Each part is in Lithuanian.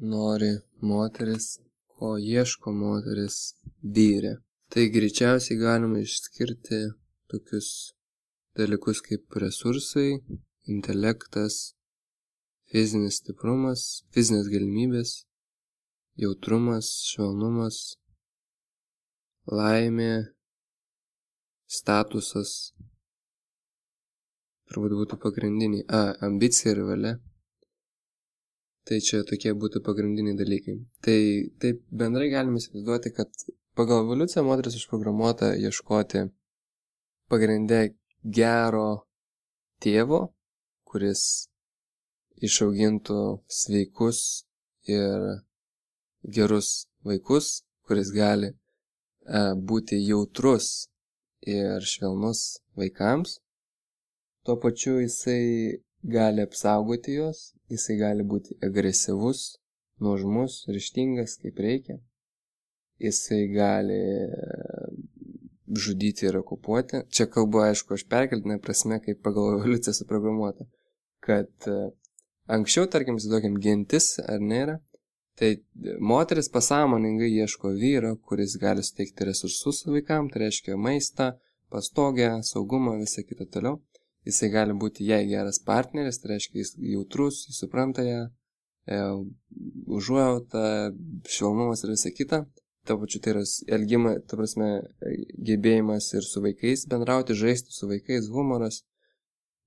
nori moteris, ko ieško moteris vyrė. Tai greičiausiai galima išskirti tokius dalykus kaip resursai, intelektas, fizinis stiprumas, fizinės galimybės, jautrumas, švelnumas, laimė, statusas. Turbūt būtų pagrindiniai. A, ambicija ir valia. Tai čia tokie būtų pagrindiniai dalykai. Tai taip bendrai galime įsivaizduoti, kad pagal evoliuciją moteris užprogramuota ieškoti pagrindę gero tėvo, kuris išaugintų sveikus ir gerus vaikus, kuris gali e, būti jautrus ir švelnus vaikams. Tuo pačiu jisai gali apsaugoti juos, jisai gali būti agresyvus, nuožmus, ryštingas, kaip reikia. Jisai gali e, žudyti ir okupuoti. Čia kalbu, aišku, aš perkeltinę prasme, kaip pagal evoliuciją suprogramuota. Kad e, anksčiau, tarkim, įsivaizduokim, gentis, ar nėra, Tai moteris pasąmoningai ieško vyro, kuris gali suteikti resursus vaikams, tai reiškia maistą, pastogę, saugumą, visą kitą toliau. Jisai gali būti jai geras partneris, tai reiškia jis jautrus, jis supranta ją, e, užuojauta, švelnumas ir visa kita. Tuo pačiu tai yra elgima, ta prasme, gebėjimas ir su vaikais bendrauti, žaisti su vaikais, humoras.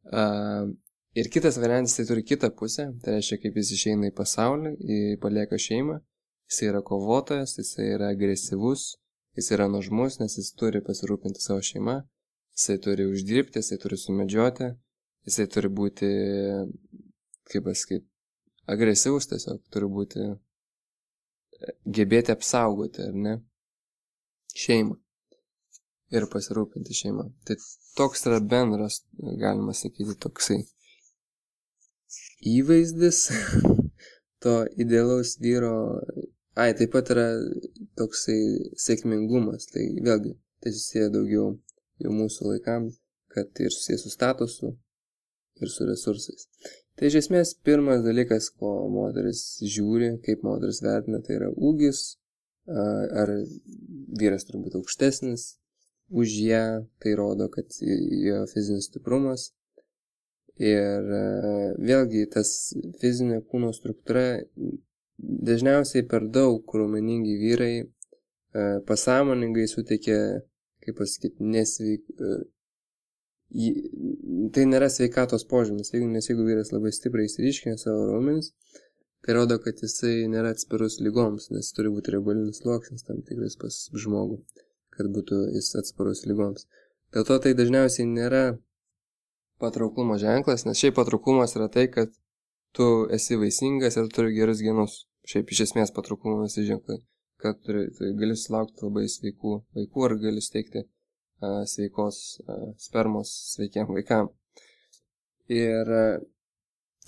Uh, Ir kitas variantas tai turi kitą pusę, tai reiškia, kaip jis išeina į pasaulį, į palieka šeimą, jis yra kovotojas, jis yra agresyvus, jis yra nuožmus, nes jis turi pasirūpinti savo šeimą, jisai turi uždirbti, jisai turi sumedžioti, jisai turi būti, kaip pasakyti, agresyvus tiesiog, turi būti, gebėti apsaugoti, ar ne, šeimą ir pasirūpinti šeimą. Tai toks yra bendras, galima sakyti, toksai įvaizdis to idealaus vyro, ai, taip pat yra toksai sėkmingumas, tai vėlgi, tai susiję daugiau jau mūsų laikams, kad ir susiję su statusu ir su resursais. Tai iš esmės pirmas dalykas, ko moteris žiūri, kaip moteris vertina, tai yra ūgis, ar vyras turbūt aukštesnis už ją, tai rodo, kad jo fizinis stiprumas, Ir vėlgi tas fizinė kūno struktūra dažniausiai per daug raumeningi vyrai pasąmoningai suteikia, kaip pasakyti, nesveik. E, tai nėra sveikatos požymis, jeigu, nes jeigu vyras labai stipriai įsiriškina savo raumenis, tai rodo, kad jisai nėra atsparus lygoms, nes turi būti riebalinis sluoksnis tam tikras pas žmogų, kad būtų jis atsparus lygoms. Dėl to tai dažniausiai nėra patrauklumo ženklas, nes šiaip patrauklumas yra tai, kad tu esi vaisingas ir turi gerus genus. Šiaip iš esmės patrauklumo visi ženklai, kad turi, tai gali sulaukti labai sveikų vaikų ar gali steigti uh, sveikos uh, spermos sveikiam vaikam. Ir uh,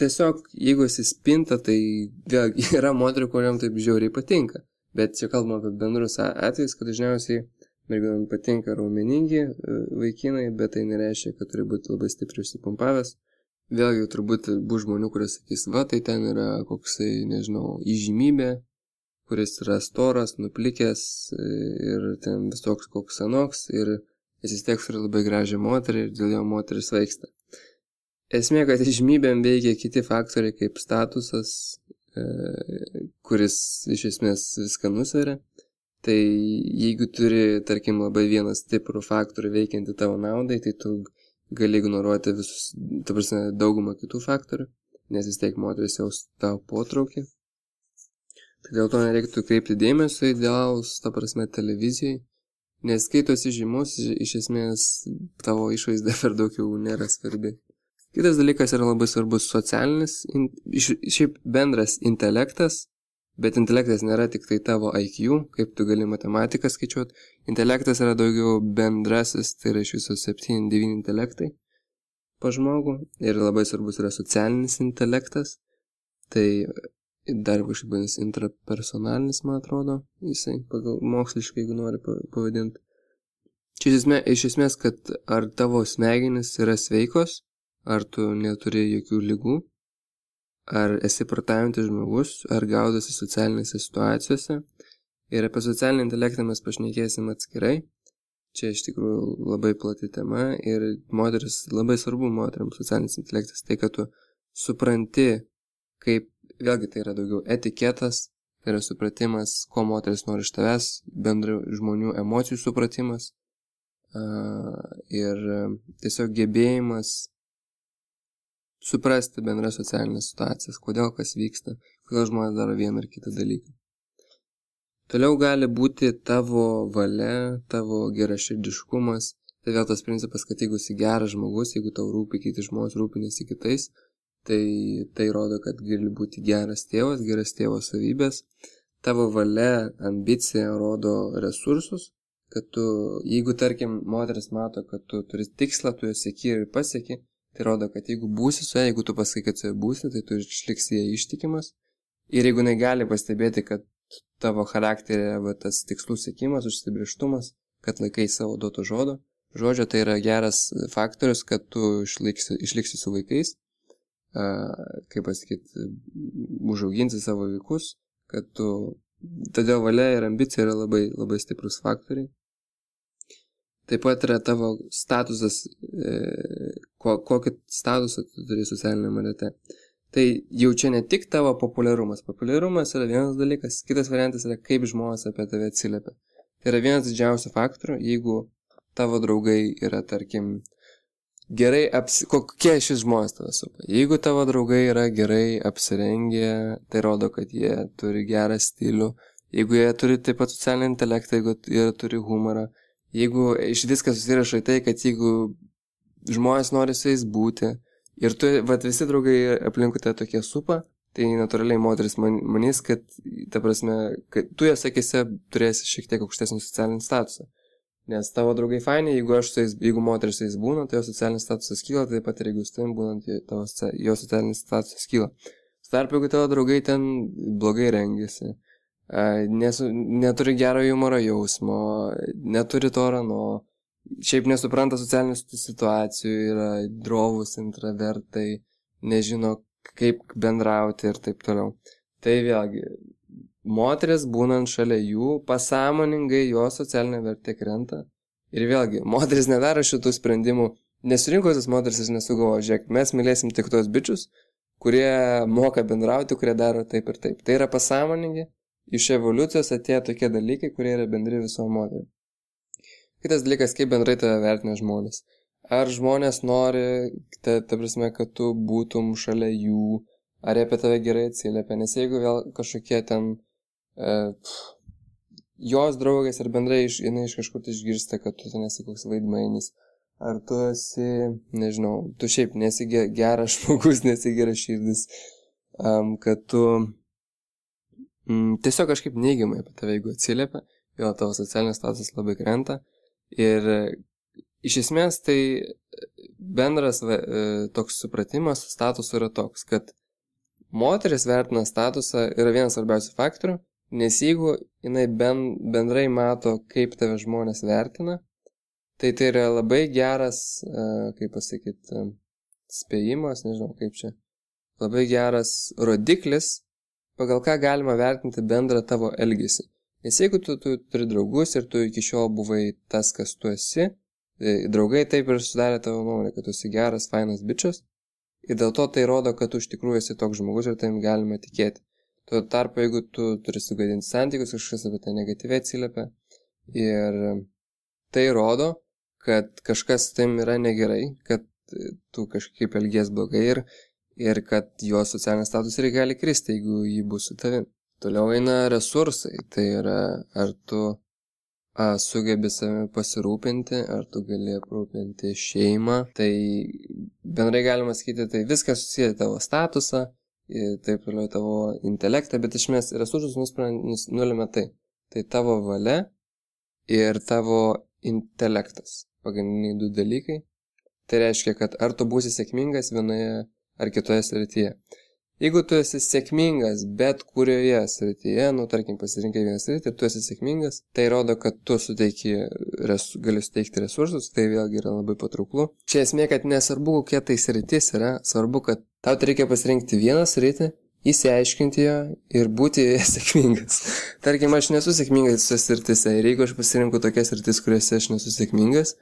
tiesiog, jeigu esi spinta, tai vėlgi yra moterių, kuriam taip žiauriai patinka. Bet čia kalbame apie bendrus atvejus, kad dažniausiai merginom patinka raumeningi e, vaikinai, bet tai nereiškia, kad turi būti labai stipriai užsipumpavęs. Vėlgi turbūt bus žmonių, kurie sakys, va, tai ten yra koksai, nežinau, įžymybė, kuris yra storas, nuplikęs e, ir ten visoks koks anoks ir jis vis tiek turi labai gražią moterį ir dėl jo moteris vaiksta. Esmė, kad įžymybėm veikia kiti faktoriai kaip statusas, e, kuris iš esmės viską nusveria Tai jeigu turi, tarkim, labai vieną stiprų faktorių veikiantį tavo naudai, tai tu gali ignoruoti visus, ta prasme, daugumą kitų faktorių, nes vis tiek moteris jau tau potraukį. Tai dėl to nereiktų kreipti dėmesio idealus, ta prasme, televizijai, nes kai tu esi žymus, iš esmės tavo išvaizda per daug jau nėra svarbi. Kitas dalykas yra labai svarbus socialinis, in, šiaip bendras intelektas Bet intelektas nėra tik tai tavo IQ, kaip tu gali matematiką skaičiuoti. Intelektas yra daugiau bendrasis, tai yra iš viso 7-9 intelektai pa žmogų. Ir labai svarbus yra socialinis intelektas. Tai dar kažkaip vadinasi intrapersonalinis, man atrodo, jisai pagal moksliškai, jeigu nori pavadinti. Čia iš esmės, iš esmės, kad ar tavo smegenys yra sveikos, ar tu neturi jokių lygų, ar esi protaujantis žmogus, ar gaudosi socialinėse situacijose. Ir apie socialinį intelektą mes pašnekėsim atskirai. Čia iš tikrųjų labai plati tema ir moteris, labai svarbu moteriams socialinis intelektas, tai kad tu supranti, kaip, vėlgi tai yra daugiau etiketas, tai yra supratimas, ko moteris nori iš tavęs, bendrų žmonių emocijų supratimas ir tiesiog gebėjimas suprasti bendras socialinės situacijas, kodėl kas vyksta, kodėl žmonės daro vieną ar kitą dalyką. Toliau gali būti tavo valia, tavo geraširdiškumas, tai vėl tas principas, kad jeigu esi geras žmogus, jeigu tau rūpi kiti žmonės, rūpinėsi kitais, tai tai rodo, kad gali būti geras tėvas, geras tėvo savybės. Tavo valia, ambicija rodo resursus, kad tu, jeigu tarkim moteris mato, kad tu turi tikslą, tu jo sėki ir pasieki, Tai rodo, kad jeigu būsi su ja, jeigu tu pasakai, kad su ja būsi, tai tu išliksi jai ištikimas. Ir jeigu negali pastebėti, kad tavo charakterė va, tas tikslų sėkimas, užsibrieštumas, kad laikai savo duoto žodo, žodžio, tai yra geras faktorius, kad tu išliksi, išliksi su vaikais, kaip pasakyti, užauginsi savo vaikus, kad tu, todėl valia ir ambicija yra labai, labai stiprus faktoriai. Taip pat yra tavo statusas, ko, kokį statusą tu turi socialinėme rate. Tai jau čia ne tik tavo populiarumas. Populiarumas yra vienas dalykas, kitas variantas yra kaip žmonės apie tave atsiliepia. Tai yra vienas didžiausių faktorių, jeigu tavo draugai yra, tarkim, gerai apsi... Kokie šis žmonės tave supa? Jeigu tavo draugai yra gerai apsirengę, tai rodo, kad jie turi gerą stilių. Jeigu jie turi taip pat socialinį intelektą, jeigu jie turi humorą, jeigu iš viskas susirašo į tai, kad jeigu žmonės nori su jais būti ir tu, vat visi draugai aplinkui tą tokie supa, tai natūraliai moteris man, manys, kad, ta prasme, kad tu jas akise turėsi šiek tiek aukštesnį socialinį statusą. Nes tavo draugai faini, jeigu, jais, jeigu moteris su jais būna, tai jo socialinis statusas kyla, taip pat ir jeigu su tavim būnant, tavo, jo socialinis statusas kyla. Starp, jeigu tavo draugai ten blogai rengiasi, nesu, neturi gero humoro jausmo, neturi to rano, šiaip nesupranta socialinių situacijų, yra drovus intravertai, nežino kaip bendrauti ir taip toliau. Tai vėlgi, moteris būnant šalia jų, pasąmoningai jo socialinė vertė krenta. Ir vėlgi, moteris nedaro šitų sprendimų, nesurinkusios moteris aš nesugalvoju, žiūrėk, mes mylėsim tik tos bičius, kurie moka bendrauti, kurie daro taip ir taip. Tai yra pasąmoningi Iš evoliucijos atėjo tokie dalykai, kurie yra bendri visom moterim. Kitas dalykas, kaip bendrai tave vertina žmonės. Ar žmonės nori, ta, ta prasme, kad tu būtum šalia jų, ar apie tave gerai atsiliepia, nes jeigu vėl kažkokie ten pff, jos draugės ar bendrai iš, jinai iš kažkur tai išgirsta, kad tu ten esi koks vaidmainis, ar tu esi, nežinau, tu šiaip nesi geras žmogus, nesi geras širdis, um, kad tu mm, tiesiog kažkaip neigiamai apie tave, jeigu atsiliepia, jo tavo socialinis statusas labai krenta. Ir iš esmės tai bendras e, toks supratimas statusų yra toks, kad moteris vertina statusą yra vienas svarbiausių faktorių, nes jeigu jinai ben, bendrai mato, kaip tave žmonės vertina, tai tai yra labai geras, e, kaip pasakyti, spėjimas, nežinau kaip čia, labai geras rodiklis, pagal ką galima vertinti bendrą tavo elgesį. Nes jeigu tu, tu turi draugus ir tu iki šiol buvai tas, kas tu esi, tai draugai taip ir sudarė tavo nuomonę, kad tu esi geras, fainas bičias, ir dėl to tai rodo, kad tu iš tikrųjų esi toks žmogus ir tam galima tikėti. Tuo tarpu, jeigu tu turi sugadinti santykius, kažkas apie tai negatyviai atsiliepia, ir tai rodo, kad kažkas tam yra negerai, kad tu kažkaip elgies blogai ir ir kad jo socialinis statusas irgi gali kristi, jeigu jį bus su tavim. Toliau eina resursai, tai yra ar tu a, sugebi savimi pasirūpinti, ar tu gali aprūpinti šeimą, tai bendrai galima sakyti, tai viskas susiję tavo statusą, taip toliau tavo intelektą, bet iš mes resursus nulėmė tai. Tai tavo valia ir tavo intelektas. Pagrindiniai du dalykai. Tai reiškia, kad ar tu būsi sėkmingas vienoje ar kitoje srityje. Jeigu tu esi sėkmingas bet kurioje srityje, nu tarkim pasirinkai vieną sritį ir tu esi sėkmingas, tai rodo, kad tu suteiki, res, gali suteikti resursus, tai vėlgi yra labai patrauklu. Čia esmė, kad nesvarbu, kokia tai sritis yra, svarbu, kad Tau tai reikia pasirinkti vieną sritį, įsiaiškinti jo ir būti sėkmingas. Tarkim, aš nesu sėkmingas visose sritise ir jeigu aš pasirinku tokias sritis, kuriuose aš nesu sėkmingas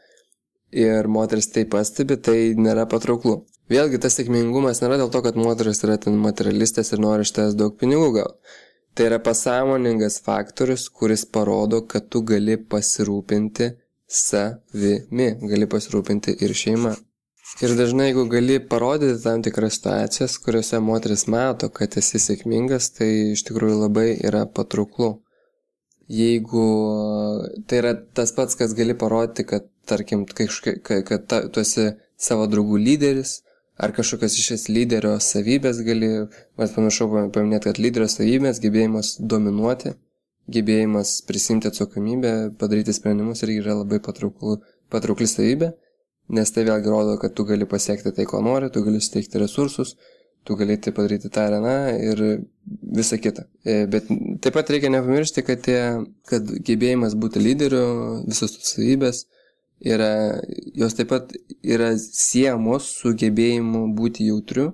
ir moteris tai pastebi, tai nėra patrauklu. Vėlgi, tas sėkmingumas nėra dėl to, kad moteris yra ten materialistės ir nori iš tavęs daug pinigų gauti. Tai yra pasąmoningas faktorius, kuris parodo, kad tu gali pasirūpinti savimi, gali pasirūpinti ir šeima. Ir dažnai, jeigu gali parodyti tam tikras situacijas, kuriuose moteris mato, kad esi sėkmingas, tai iš tikrųjų labai yra patrauklu. Jeigu tai yra tas pats, kas gali parodyti, kad, tarkim, kad, ta, tu esi savo draugų lyderis, ar kažkokios iš es lyderio savybės gali, aš panašau paminėti, kad lyderio savybės, gebėjimas dominuoti, gebėjimas prisimti atsakomybę, padaryti sprendimus irgi yra labai patrauklu, patraukli savybė nes tai vėlgi rodo, kad tu gali pasiekti tai, ko nori, tu gali suteikti resursus, tu gali tai padaryti tą areną ir visa kita. E, bet taip pat reikia nepamiršti, kad, tie, kad gebėjimas būti lyderiu, visos tos savybės, yra, jos taip pat yra siejamos su gebėjimu būti jautriu,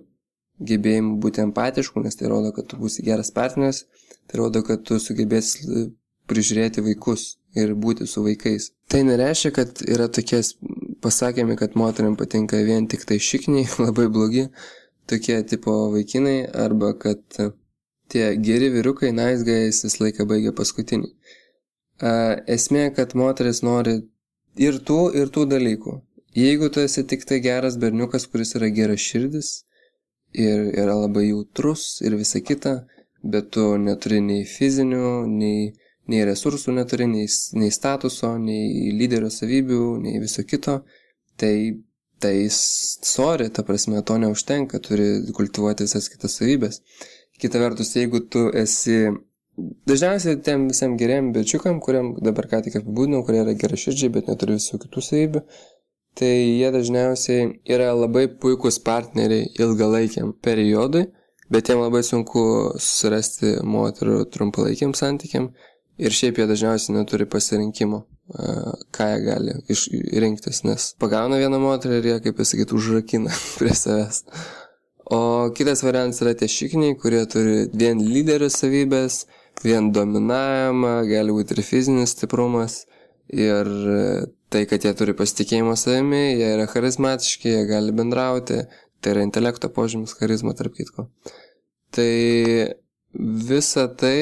gebėjimu būti empatišku, nes tai rodo, kad tu būsi geras partneris, tai rodo, kad tu sugebėsi prižiūrėti vaikus ir būti su vaikais. Tai nereiškia, kad yra tokie pasakėme, kad moteriam patinka vien tik tai šikniai, labai blogi, tokie tipo vaikinai, arba kad tie geri vyrukai, nice guys, visą laiką baigia paskutinį. Esmė, kad moteris nori ir tų, ir tų dalykų. Jeigu tu esi tik tai geras berniukas, kuris yra geras širdis ir yra labai jautrus ir visa kita, bet tu neturi nei fizinių, nei nei resursų neturi, nei, nei statuso, nei lyderio savybių, nei viso kito, tai tai sorry, ta prasme, to neužtenka, turi kultivuoti visas kitas savybės. Kita vertus, jeigu tu esi Dažniausiai tiem visam geriam bečiukam, kuriam dabar ką tik apibūdinau, kurie yra gera širdžiai, bet neturi visų kitų savybių, tai jie dažniausiai yra labai puikūs partneriai ilgalaikiam periodui, bet jiem labai sunku susirasti moterų trumpalaikiam santykiam Ir šiaip jie dažniausiai neturi pasirinkimo, ką jie gali rinktis, nes pagauna vieną moterį ir jie, kaip pasakyti, užrakina prie savęs. O kitas variantas yra tie šikniai, kurie turi vien lyderio savybės, vien dominavimą, gali būti ir fizinis stiprumas. Ir tai, kad jie turi pasitikėjimą savimi, jie yra charizmatiški, jie gali bendrauti, tai yra intelekto požymis, charizma tarp kitko. Tai visa tai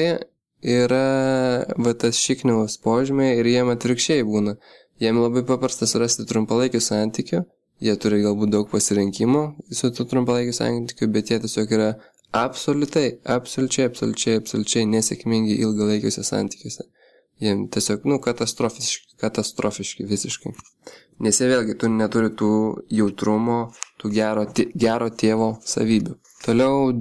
yra va tas šikniaus požymiai ir jiem atvirkščiai būna. Jiem labai paprasta surasti trumpalaikių santykių, jie turi galbūt daug pasirinkimo su tų trumpalaikių santykių, bet jie tiesiog yra absoliutai, absoliučiai, absoliučiai, absoliučiai nesėkmingi ilgalaikiuose santykiuose. Jiem tiesiog, nu, katastrofiški, katastrofiški visiškai. Nes jie vėlgi, tu neturi tų jautrumo, tų gero, gero tėvo savybių. Toliau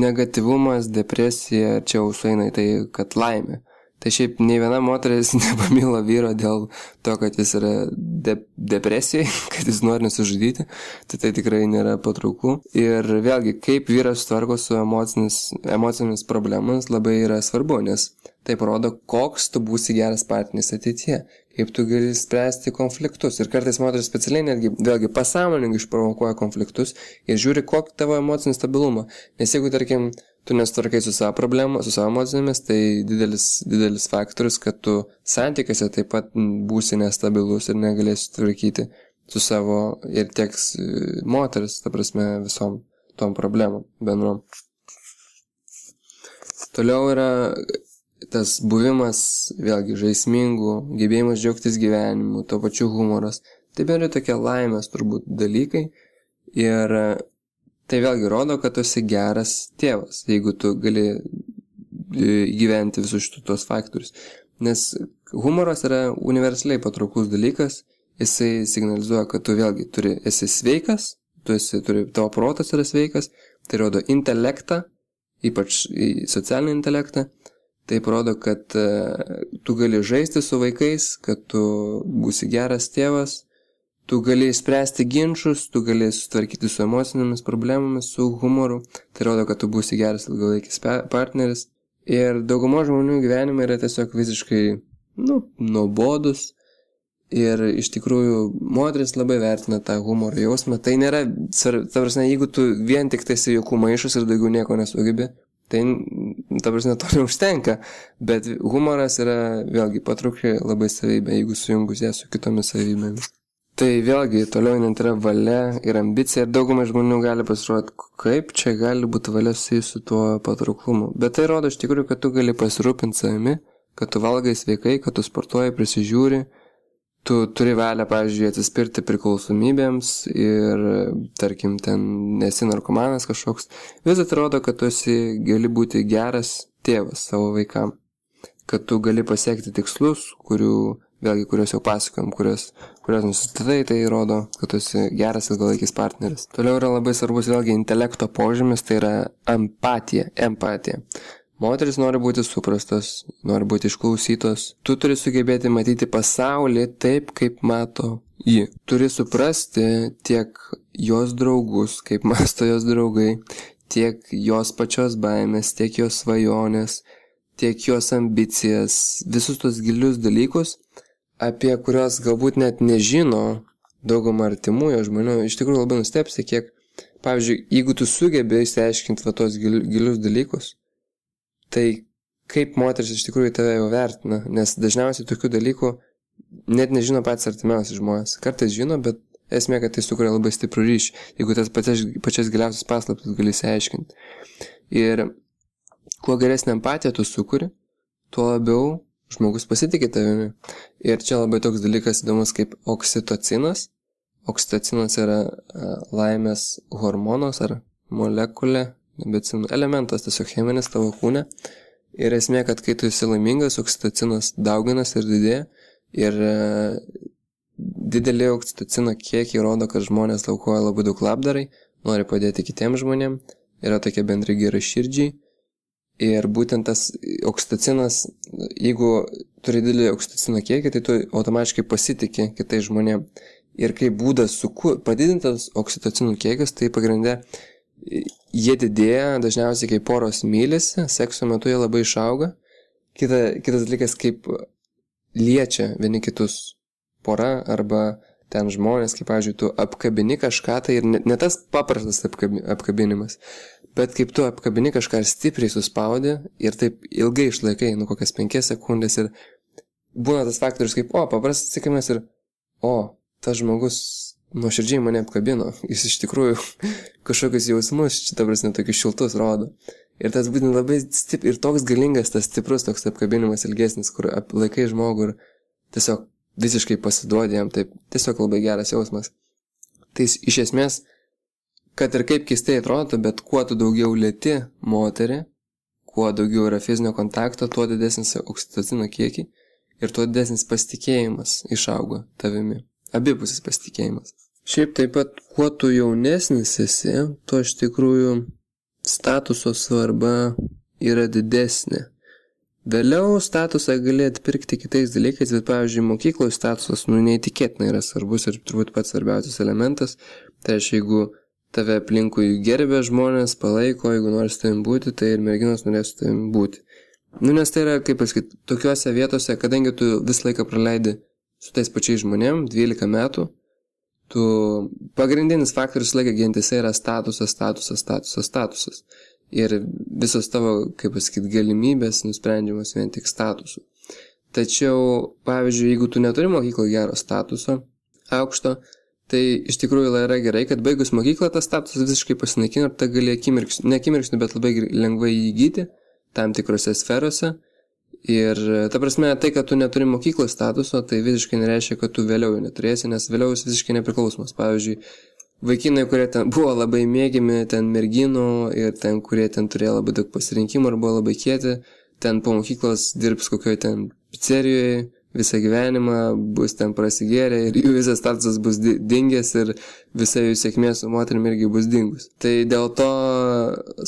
negativumas, depresija, čia jau sueina į tai, kad laimė. Tai šiaip nei viena moteris nepamilo vyro dėl to, kad jis yra de depresijai, kad jis nori nusižudyti, tai tai tikrai nėra patrauklu. Ir vėlgi, kaip vyras tvarko su emocijomis problemas labai yra svarbu, nes tai parodo, koks tu būsi geras partneris ateityje kaip tu gali spręsti konfliktus. Ir kartais moteris specialiai netgi, vėlgi, pasąmoningai išprovokuoja konfliktus ir žiūri, kokį tavo emocinį stabilumą. Nes jeigu, tarkim, tu nesutvarkai su savo problemu, su savo emocijomis, tai didelis, didelis faktorius, kad tu santykiuose taip pat būsi nestabilus ir negalėsi tvarkyti su savo ir teks moteris, ta prasme, visom tom problemom bendrom. Toliau yra tas buvimas, vėlgi, žaismingų, gebėjimas džiaugtis gyvenimu, to pačiu humoras, tai bėra tokie laimės turbūt dalykai. Ir tai vėlgi rodo, kad tu esi geras tėvas, jeigu tu gali e, gyventi visus šitus tos faktorius. Nes humoras yra universaliai patrauklus dalykas, jisai signalizuoja, kad tu vėlgi turi, esi sveikas, tu esi, turi, tavo protas yra sveikas, tai rodo intelektą, ypač socialinį intelektą, Tai rodo, kad e, tu gali žaisti su vaikais, kad tu būsi geras tėvas, tu gali spręsti ginčius, tu gali sutvarkyti su emocinėmis problemomis, su humoru. Tai rodo, kad tu būsi geras ilgalaikis partneris. Ir daugumo žmonių gyvenimai yra tiesiog visiškai, nu, nuobodus. Ir iš tikrųjų moteris labai vertina tą humoro jausmą. Tai nėra, ta prasme, jeigu tu vien tik tai jokų maišas ir daugiau nieko nesugebi, tai, ta prasme, to neužtenka. Bet humoras yra vėlgi patraukli labai savybė, jeigu sujungus ją su kitomis savybėmis. Tai vėlgi, toliau net yra valia ir ambicija ir daugumai žmonių gali pasirodyti, kaip čia gali būti valia susijusi su tuo patrauklumu. Bet tai rodo iš tikrųjų, kad tu gali pasirūpinti savimi, kad tu valgai sveikai, kad tu sportuoji, prisižiūri tu turi valią, pavyzdžiui, atsispirti priklausomybėms ir, tarkim, ten nesi narkomanas kažkoks, vis atrodo, kad tu esi, gali būti geras tėvas savo vaikam, kad tu gali pasiekti tikslus, kurių, vėlgi, kuriuos jau pasakojom, kuriuos, kuriuos nusistatai, tai rodo, kad tu esi geras ilgalaikis partneris. Toliau yra labai svarbus, vėlgi, intelekto požymis, tai yra empatija, empatija. Moteris nori būti suprastos, nori būti išklausytos. Tu turi sugebėti matyti pasaulį taip, kaip mato ji. Turi suprasti tiek jos draugus, kaip masto jos draugai, tiek jos pačios baimės, tiek jos svajonės, tiek jos ambicijas, visus tos gilius dalykus, apie kuriuos galbūt net nežino daugumą artimųjų žmonių. Iš tikrųjų labai nustepsi, kiek, pavyzdžiui, jeigu tu sugebė įsiaiškinti va tos gilius dalykus, tai kaip moteris iš tikrųjų tave jau vertina, nes dažniausiai tokių dalykų net nežino pats artimiausi žmonės. Kartais žino, bet esmė, kad tai sukuria labai stiprų ryšį, jeigu tas pačias, pačias giliausias paslaptis gali įsiaiškinti. Ir kuo geresnė empatija tu sukuri, tuo labiau žmogus pasitikė tavimi. Ir čia labai toks dalykas įdomus kaip oksitocinas. Oksitocinas yra laimės hormonas ar molekulė, nebetsimenu, elementas tiesiog cheminis tavo kūne. Ir esmė, kad kai tu esi laimingas, oksitocinas dauginas ir didėja. Ir e, didelį oksitocino kiekį rodo, kad žmonės laukoja labai daug labdarai, nori padėti kitiems žmonėms, yra tokie bendrai gerai širdžiai. Ir būtent tas oksitocinas, jeigu turi didelį oksitocino kiekį, tai tu automatiškai pasitikė kitais žmonėmis. Ir kaip būdas suku, padidintas oksitocinų kiekis, tai pagrindė jie didėja dažniausiai, kai poros mylisi, sekso metu jie labai išauga. Kita, kitas dalykas, kaip liečia vieni kitus pora arba ten žmonės, kaip, pavyzdžiui, tu apkabini kažką, tai ir ne, ne tas paprastas apkabi, apkabinimas, bet kaip tu apkabini kažką ir stipriai suspaudi ir taip ilgai išlaikai, nu kokias penkias sekundės ir būna tas faktorius kaip, o, paprastas atsikimas ir, o, tas žmogus nuoširdžiai mane apkabino. Jis iš tikrųjų kažkokius jausmus, šitą prasme, tokius šiltus rodo. Ir tas būtent labai stip, ir toks galingas, tas stiprus toks apkabinimas ilgesnis, kur laikai žmogų ir tiesiog visiškai pasiduodi jam, taip tiesiog labai geras jausmas. Tai iš esmės, kad ir kaip keistai atrodo, bet kuo tu daugiau lėti moterį, kuo daugiau yra fizinio kontakto, tuo didesnis oksitocino kiekį ir tuo didesnis pasitikėjimas išaugo tavimi. Abipusis pasitikėjimas. Šiaip taip pat, kuo tu jaunesnis esi, tuo iš tikrųjų statuso svarba yra didesnė. Vėliau statusą gali atpirkti kitais dalykais, bet pavyzdžiui, mokykloje statusas, nu, neįtikėtinai yra svarbus ir turbūt pats svarbiausias elementas. Tai aš jeigu tave aplinkui gerbė žmonės, palaiko, jeigu nori su tavim būti, tai ir merginos norės su tavim būti. Nu, nes tai yra, kaip pasakyti, tokiuose vietose, kadangi tu visą laiką praleidi su tais pačiais žmonėm, 12 metų, tu pagrindinis faktorius laiką gentise yra statusas, statusas, statusas, statusas. Ir visos tavo, kaip pasakyti, galimybės nusprendžiamas vien tik statusu. Tačiau, pavyzdžiui, jeigu tu neturi mokyklo gero statuso, aukšto, tai iš tikrųjų yra gerai, kad baigus mokyklą tas statusas visiškai pasinaikina ir tą gali akimirksniu, ne akimirksniu, bet labai lengvai įgyti tam tikrose sferose Ir ta prasme, tai, kad tu neturi mokyklos statuso, tai visiškai nereiškia, kad tu vėliau jo neturėsi, nes vėliau jis visiškai nepriklausomas. Pavyzdžiui, vaikinai, kurie ten buvo labai mėgiami, ten merginų ir ten, kurie ten turėjo labai daug pasirinkimų ar buvo labai kieti, ten po mokyklos dirbs kokioje ten pizzerijoje, visą gyvenimą, bus ten prasigėrę ir jų visas statusas bus dingęs ir visa jų sėkmė su moterim irgi bus dingus. Tai dėl to,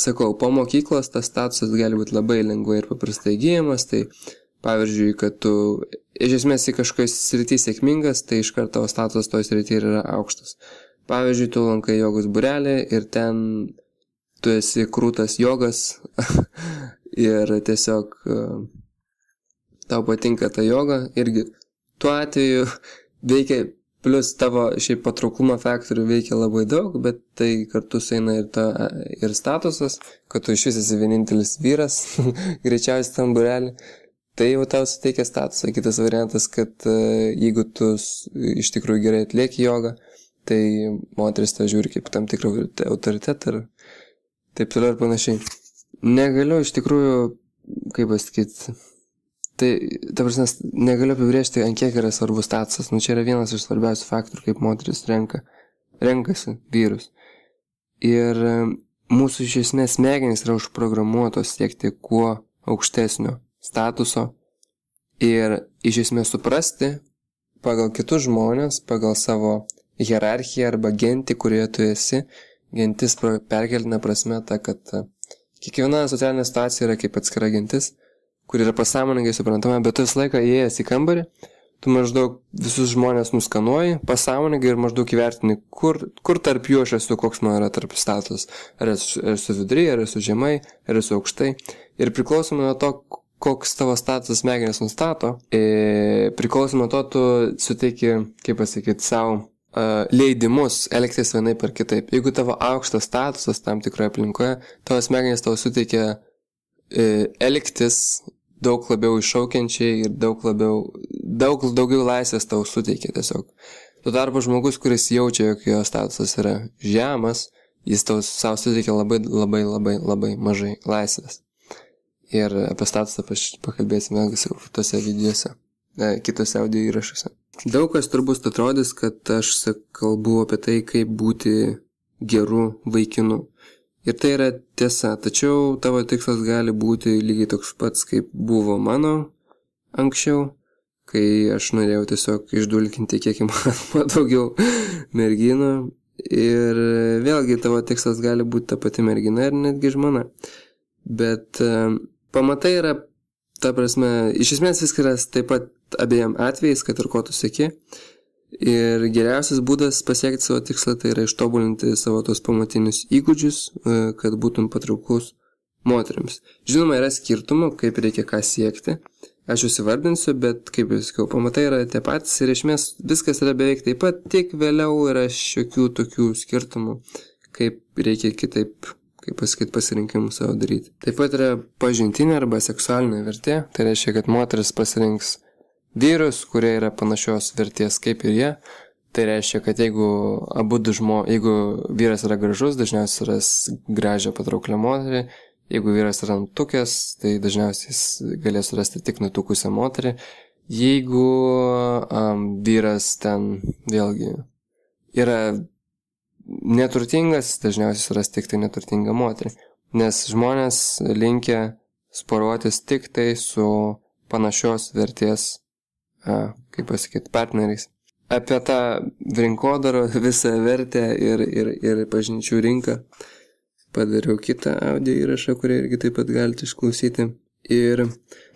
sakau, po mokyklos tas statusas gali būti labai lengvai ir paprastai įgyjamas, tai pavyzdžiui, kad tu iš esmės į kažkokiai srity sėkmingas, tai iš karto tavo statusas toj srity yra aukštas. Pavyzdžiui, tu lankai jogos burelį ir ten tu esi krūtas jogas ir tiesiog uh, tau patinka ta joga, irgi tuo atveju veikia, plus tavo šiaip patrauklumo faktorių veikia labai daug, bet tai kartu sueina ir, ta, ir statusas, kad tu iš vis esi vienintelis vyras, greičiausiai tam burelį. Tai jau tau suteikia statusą. Kitas variantas, kad e, jeigu tu iš tikrųjų gerai atlieki jogą, tai moteris tą žiūri kaip tam tikrą autoritetą ir taip toliau ir panašiai. Negaliu iš tikrųjų, kaip pasakyti, Tai, ta prasme, negaliu apibriežti, ant kiek yra svarbus statusas. Nu, čia yra vienas iš svarbiausių faktorių, kaip moteris renka, renkasi vyrus. Ir e, mūsų iš esmės smegenys yra užprogramuotos siekti kuo aukštesnio statuso ir iš esmės suprasti pagal kitus žmonės, pagal savo hierarchiją arba gentį, kurioje tu esi. Gentis perkelinė prasme ta, kad e, kiekviena socialinė situacija yra kaip atskira gentis kur yra pasąmoningai suprantama, bet tu visą laiką įėjęs į kambarį, tu maždaug visus žmonės nuskanuoji, pasąmoningai ir maždaug įvertini, kur, kur tarp jų aš esu, koks man yra tarp status. Ar esu, esu vidury, ar esu žemai, ar esu aukštai. Ir priklausomai nuo to, koks tavo statusas smegenys nustato, e, priklausomai nuo to tu suteiki, kaip pasakyti, savo uh, leidimus elgtis vienaip ar kitaip. Jeigu tavo aukštas statusas tam tikroje aplinkoje, tavo smegenys tau suteikia E, elgtis daug labiau iššaukiančiai ir daug labiau, daug daugiau laisvės tau suteikia tiesiog. Tuo tarpu žmogus, kuris jaučia, jog jo statusas yra žemas, jis tau savo suteikia labai, labai, labai, labai mažai laisvės. Ir apie statusą pakalbėsime kitose videose, e, kitose audio įrašuose. Daug kas turbūt atrodys, kad aš kalbu apie tai, kaip būti geru vaikinu. Ir tai yra tiesa, tačiau tavo tikslas gali būti lygiai toks pats, kaip buvo mano anksčiau, kai aš norėjau tiesiog išdulkinti kiek įmanoma daugiau merginų. Ir vėlgi tavo tikslas gali būti ta pati mergina ir netgi žmona. Bet e, pamatai yra, ta prasme, iš esmės viskas taip pat abiem atvejais, kad ir ko tu sėki. Ir geriausias būdas pasiekti savo tikslą tai yra ištobulinti savo tos pamatinius įgūdžius, e, kad būtum patraukus moteriams. Žinoma, yra skirtumų, kaip reikia ką siekti. Aš jūs įvardinsiu, bet kaip jau sakiau, pamatai yra tie patys ir išmės viskas yra beveik taip pat, tik vėliau yra šiokių tokių skirtumų, kaip reikia kitaip, kaip pasakyti, pasirinkimų savo daryti. Taip pat yra pažintinė arba seksualinė vertė, tai reiškia, kad moteris pasirinks vyrus, kurie yra panašios vertės kaip ir jie. Tai reiškia, kad jeigu abu du žmonės, jeigu vyras yra gražus, dažniausiai ras gražią patrauklę moterį, jeigu vyras yra nutukęs, tai dažniausiai jis galės surasti tik nutukusią moterį. Jeigu um, vyras ten vėlgi yra neturtingas, dažniausiai suras tik tai neturtingą moterį. Nes žmonės linkia sporuotis tik tai su panašios vertės kaip pasakyti, partneriais. Apie tą rinkodarą, visą vertę ir, ir, ir pažinčių rinką padariau kitą audio įrašą, kurį irgi taip pat galite išklausyti. Ir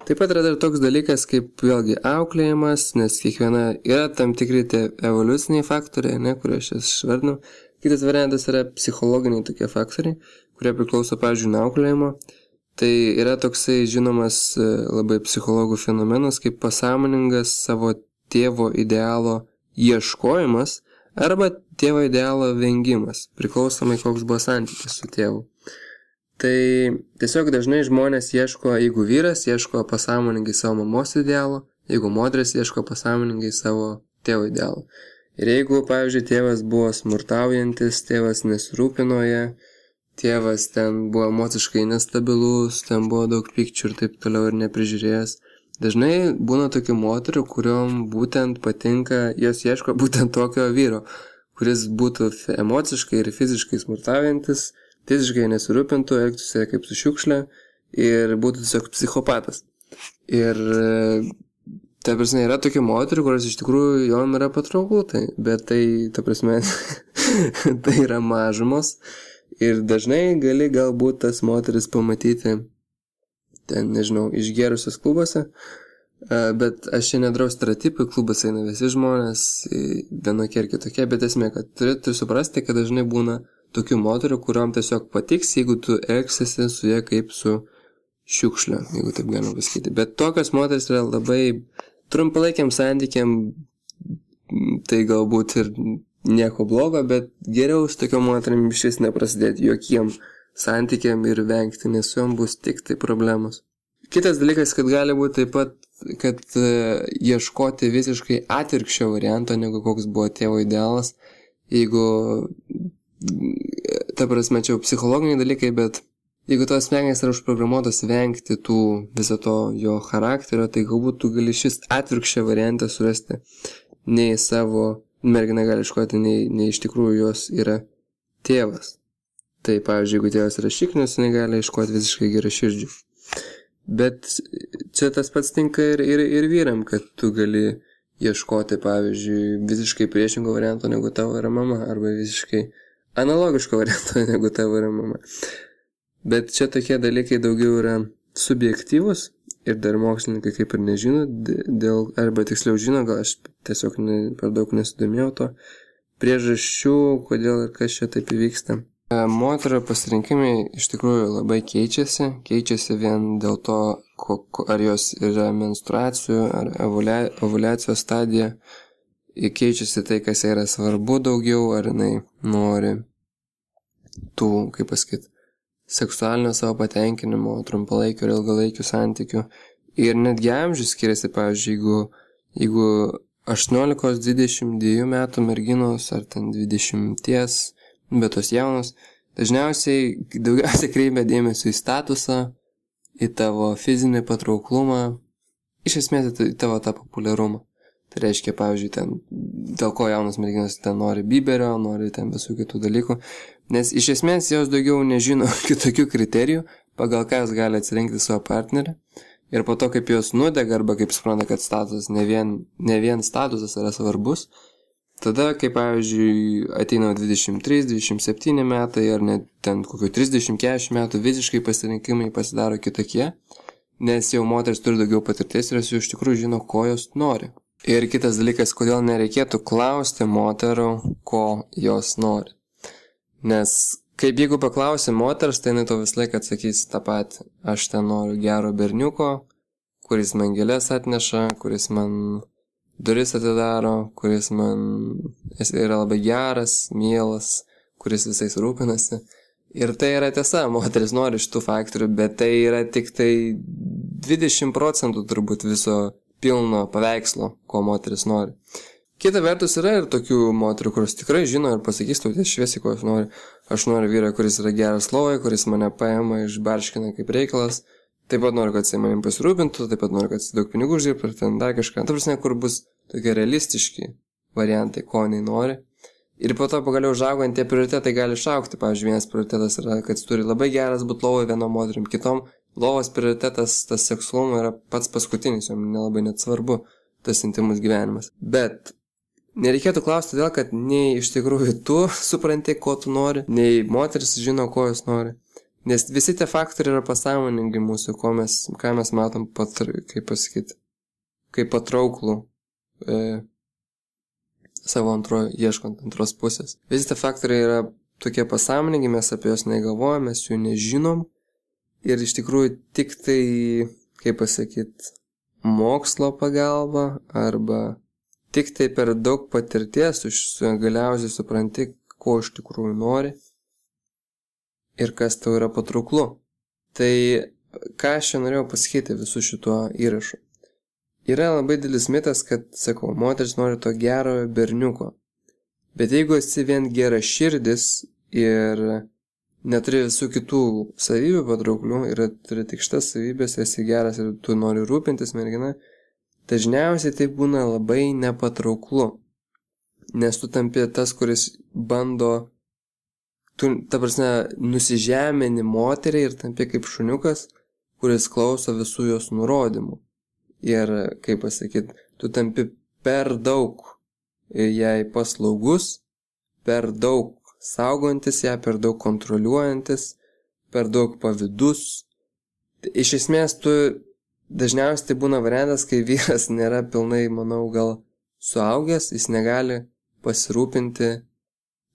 taip pat yra dar toks dalykas kaip vėlgi auklėjimas, nes kiekviena yra tam tikri tie evoliuciniai faktoriai, ne, kurie aš išvardinau. Kitas variantas yra psichologiniai tokie faktoriai, kurie priklauso, pavyzdžiui, nuo auklėjimo. Tai yra toksai žinomas e, labai psichologų fenomenas kaip pasąmoningas savo tėvo idealo ieškojimas arba tėvo idealo vengimas, priklausomai koks buvo santykis su tėvu. Tai tiesiog dažnai žmonės ieško, jeigu vyras ieško pasąmoningai savo mamos idealo, jeigu moteris ieško pasąmoningai savo tėvo idealo. Ir jeigu, pavyzdžiui, tėvas buvo smurtaujantis, tėvas nesirūpinoje, tėvas ten buvo emociškai nestabilus, ten buvo daug pykčių ir taip toliau ir neprižiūrėjęs. Dažnai būna tokių moterų, kuriuom būtent patinka, jos ieško būtent tokio vyro, kuris būtų emociškai ir fiziškai smurtaujantis, fiziškai nesirūpintų, elgtųsi kaip su šiukšlė ir būtų tiesiog psichopatas. Ir ta prasme, yra tokių moterų, kurios iš tikrųjų jom yra patrauklu, tai, bet tai, ta prasme, tai yra mažumos. Ir dažnai gali galbūt tas moteris pamatyti ten, nežinau, išgerusios klubuose, bet aš čia nedarau stereotipų, klubas eina visi žmonės, vienokie ir kitokie, bet esmė, kad turi, turi suprasti, kad dažnai būna tokių moterių, kuriuom tiesiog patiks, jeigu tu elgsiesi su jie kaip su šiukšlė, jeigu taip galima pasakyti. Bet tokios moteris yra labai trumpalaikiam santykiam tai galbūt ir nieko blogo, bet geriau su tokiom moterim iš vis neprasidėti jokiem santykiam ir vengti, nes su jom bus tik tai problemos. Kitas dalykas, kad gali būti taip pat, kad uh, ieškoti visiškai atvirkščio varianto, negu koks buvo tėvo idealas, jeigu, ta prasme, čia jau psichologiniai dalykai, bet jeigu tos smegenys yra užprogramuotos vengti tų viso to jo charakterio, tai galbūt tu gali šis atvirkščią variantą surasti nei savo mergina gali iškoti, nei, nei iš tikrųjų jos yra tėvas. Tai pavyzdžiui, jeigu tėvas yra šiknius, jinai gali iškoti visiškai gerai širdžių. Bet čia tas pats tinka ir, ir, ir vyram, kad tu gali ieškoti, pavyzdžiui, visiškai priešingo varianto negu tavo yra mama, arba visiškai analogiško varianto negu tavo yra mama. Bet čia tokie dalykai daugiau yra subjektyvus ir dar mokslininkai kaip ir nežino, dėl, arba tiksliau žino, gal aš tiesiog ne, per daug nesidomėjau to priežasčių, kodėl ir kas čia taip įvyksta. E, moterio pasirinkimai iš tikrųjų labai keičiasi. Keičiasi vien dėl to, ar jos yra menstruacijų, ar ovulacijos stadija. Keičiasi tai, kas yra svarbu daugiau, ar jinai nori tų, kaip pasakyti, seksualinio savo patenkinimo, trumpalaikių ir ilgalaikių santykių. Ir netgi amžius skiriasi, pavyzdžiui, jeigu, jeigu 18-22 metų merginos ar ten 20 bet tos jaunos dažniausiai daugiausiai kreipia dėmesio į statusą, į tavo fizinį patrauklumą, iš esmės į tavo tą populiarumą. Tai reiškia, pavyzdžiui, ten, dėl ko jaunas merginas ten nori biberio, nori ten visų kitų dalykų, nes iš esmės jos daugiau nežino kitokių kriterijų, pagal ką jos gali atsirinkti savo partnerį. Ir po to, kaip jos nudega arba kaip supranta, kad statusas ne vien, ne vien statusas yra svarbus, Tada, kai pavyzdžiui ateina 23-27 metai ar net ten kokiu 30-40 metų, visiškai pasirinkimai pasidaro kitokie, nes jau moteris turi daugiau patirties ir jos jau iš tikrųjų žino, ko jos nori. Ir kitas dalykas, kodėl nereikėtų klausti moterų, ko jos nori. Nes kaip jeigu paklausi moters, tai jinai to visą laiką atsakys tą patį. Aš ten noriu gero berniuko, kuris man gėlės atneša, kuris man duris atidaro, kuris man yra labai geras, mielas, kuris visais rūpinasi. Ir tai yra tiesa, moteris nori šitų faktorių, bet tai yra tik tai 20 procentų turbūt viso pilno paveikslo, ko moteris nori. Kita vertus yra ir tokių moterų, kurios tikrai žino ir pasakys tau šviesiai, ko aš noriu. Aš noriu vyrą, kuris yra geras lovai, kuris mane paima, išbarškina kaip reikalas, Taip pat noriu, kad jisai manim pasirūpintų, taip pat noriu, kad jisai daug pinigų uždirbtų ir ten dar kažką. Ta prasme, kur bus tokie realistiški variantai, ko jinai nori. Ir po to pagaliau užaugant tie prioritetai gali išaukti. Pavyzdžiui, vienas prioritetas yra, kad jis turi labai geras būti lovoje vienom moterim, kitom lovos prioritetas, tas seksualumas yra pats paskutinis, jom nelabai net svarbu tas intimus gyvenimas. Bet nereikėtų klausti todėl, kad nei iš tikrųjų tu supranti, ko tu nori, nei moteris žino, ko jos nori. Nes visi tie faktoriai yra pasąmoningi mūsų, mes, ką mes matom, patr, kaip pasakyti, kaip patrauklų e, savo antrojo, ieškant antros pusės. Visi tie faktoriai yra tokie pasąmoningi, mes apie juos negalvojame, mes jų nežinom. Ir iš tikrųjų tik tai, kaip pasakyti, mokslo pagalba arba tik tai per daug patirties tu galiausiai supranti, ko iš tikrųjų nori ir kas tau yra patrauklu. Tai ką aš čia norėjau pasakyti visų šituo įrašu. Yra labai didelis mitas, kad, sakau, moteris nori to gerojo berniuko. Bet jeigu esi vien gera širdis ir neturi visų kitų savybių patrauklių ir turi tik šitas savybės, esi geras ir tu nori rūpintis mergina, dažniausiai tai būna labai nepatrauklu. Nes tu tampi tas, kuris bando tu, ta prasme, nusižemini moteriai ir tampi kaip šuniukas, kuris klauso visų jos nurodymų. Ir, kaip pasakyti, tu tampi per daug jai paslaugus, per daug saugantis ją, per daug kontroliuojantis, per daug pavydus. Iš esmės, tu dažniausiai tai būna variantas, kai vyras nėra pilnai, manau, gal suaugęs, jis negali pasirūpinti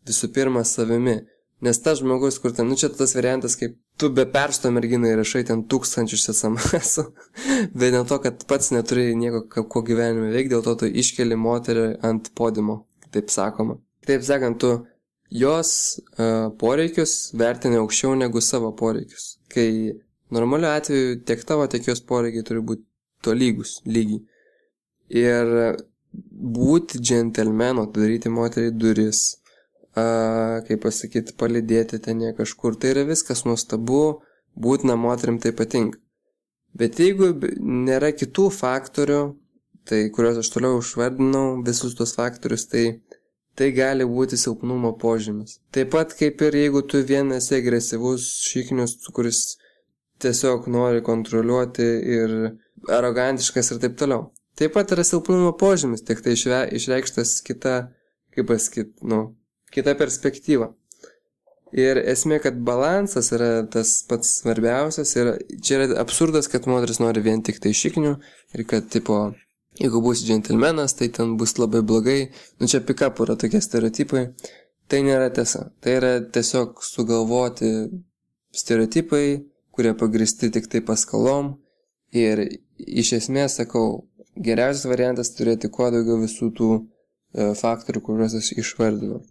visų pirma savimi. Nes tas žmogus, kur ten, nu čia tas variantas, kaip tu be persto merginai rašai ten tūkstančius SMS, bet dėl to, kad pats neturi nieko, ko gyvenime veikti, dėl to tu iškeli moterį ant podimo, taip sakoma. Taip sakant, tu jos uh, poreikius vertini aukščiau negu savo poreikius. Kai normaliu atveju tiek tavo, tiek jos poreikiai turi būti tolygus, lygiai. Ir būti džentelmenu, daryti moteriai duris, a, kaip pasakyti, palidėti ten ją kažkur. Tai yra viskas nuostabu, būtina moterim tai patinka. Bet jeigu nėra kitų faktorių, tai kuriuos aš toliau išvardinau, visus tos faktorius, tai tai gali būti silpnumo požymis. Taip pat kaip ir jeigu tu vien esi agresyvus šiknius, kuris tiesiog nori kontroliuoti ir arogantiškas ir taip toliau. Taip pat yra silpnumo požymis, tik tai išreikštas kita, kaip pasakyt, nu, kita perspektyva. Ir esmė, kad balansas yra tas pats svarbiausias ir čia yra absurdas, kad moteris nori vien tik tai šiknių ir kad, tipo, jeigu bus džentelmenas, tai ten bus labai blogai. Nu čia pikapų yra tokie stereotipai. Tai nėra tiesa. Tai yra tiesiog sugalvoti stereotipai, kurie pagristi tik tai paskalom. Ir iš esmės, sakau, geriausias variantas turėti kuo daugiau visų tų e, faktorių, kuriuos aš išvardinau.